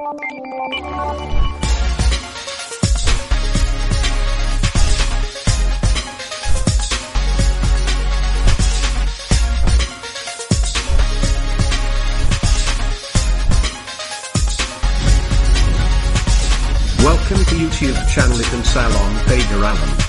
Welcome to YouTube channel Icon Salon Pager Allen.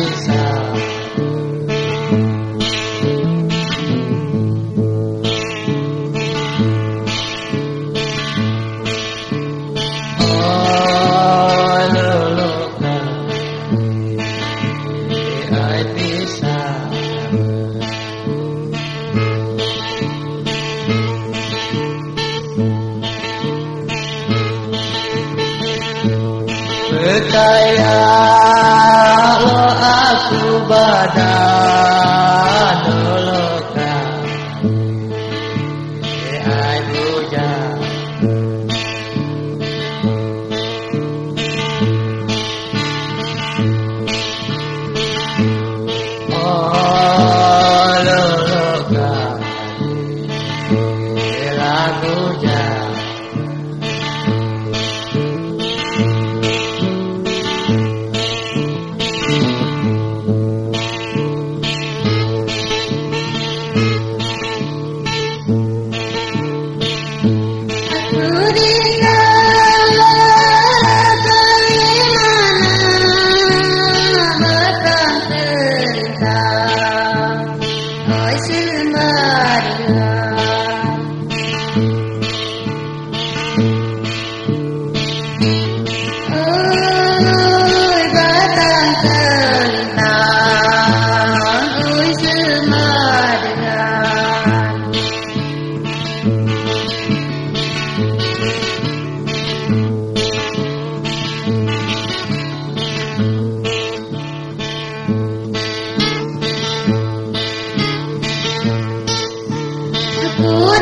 Kekayaan oh aku badai What?